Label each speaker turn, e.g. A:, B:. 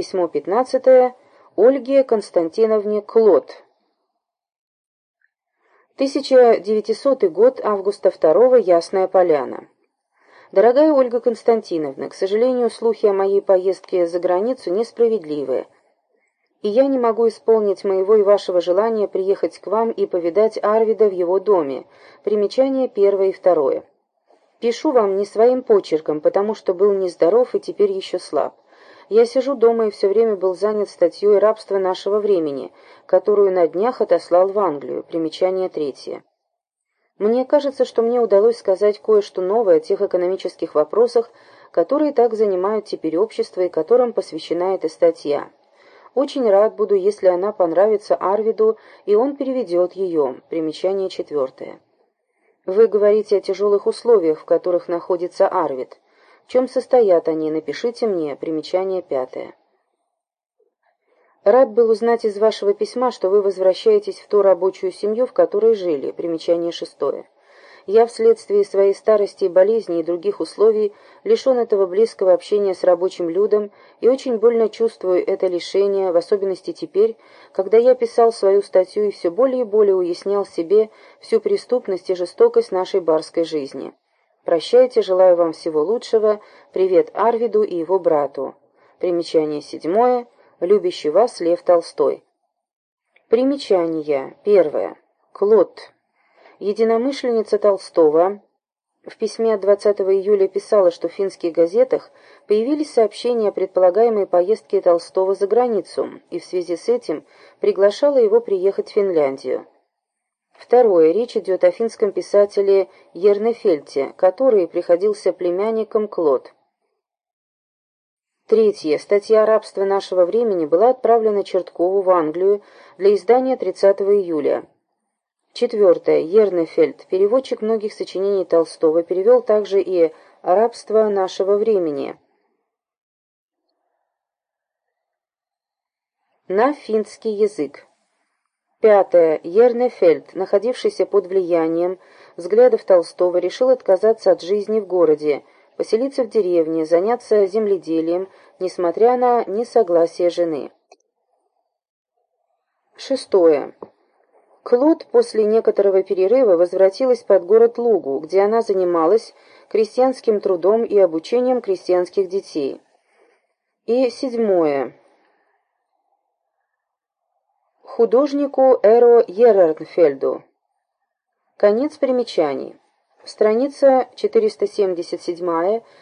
A: Письмо 15 Ольге Константиновне Клод. 1900 год, августа 2 Ясная Поляна. Дорогая Ольга Константиновна, к сожалению, слухи о моей поездке за границу несправедливы, и я не могу исполнить моего и вашего желания приехать к вам и повидать Арвида в его доме. Примечание первое и второе. Пишу вам не своим почерком, потому что был нездоров и теперь еще слаб. Я сижу дома и все время был занят статьей «Рабство нашего времени», которую на днях отослал в Англию. Примечание третье. Мне кажется, что мне удалось сказать кое-что новое о тех экономических вопросах, которые так занимают теперь общество и которым посвящена эта статья. Очень рад буду, если она понравится Арвиду, и он переведет ее. Примечание четвертое. Вы говорите о тяжелых условиях, в которых находится Арвид чем состоят они, напишите мне. Примечание пятое. Рад был узнать из вашего письма, что вы возвращаетесь в ту рабочую семью, в которой жили. Примечание шестое. Я вследствие своей старости и болезни и других условий лишен этого близкого общения с рабочим людом и очень больно чувствую это лишение, в особенности теперь, когда я писал свою статью и все более и более уяснял себе всю преступность и жестокость нашей барской жизни. Прощайте, желаю вам всего лучшего. Привет Арвиду и его брату. Примечание седьмое. Любящий вас Лев Толстой. Примечание. Первое. Клод. Единомышленница Толстого в письме от 20 июля писала, что в финских газетах появились сообщения о предполагаемой поездке Толстого за границу, и в связи с этим приглашала его приехать в Финляндию. Второе. Речь идет о финском писателе Ернефельте, который приходился племянником Клод. Третье. Статья «Рабство нашего времени» была отправлена Черткову в Англию для издания 30 июля. Четвертое. Ернефельд, переводчик многих сочинений Толстого, перевел также и «Рабство нашего времени» на финский язык. Пятое. Ернефельд, находившийся под влиянием взглядов Толстого, решил отказаться от жизни в городе, поселиться в деревне, заняться земледелием, несмотря на несогласие жены. Шестое. Клод после некоторого перерыва возвратилась под город Лугу, где она занималась крестьянским трудом и обучением крестьянских детей. И седьмое художнику Эро Ерернфельду. Конец примечаний. Страница 477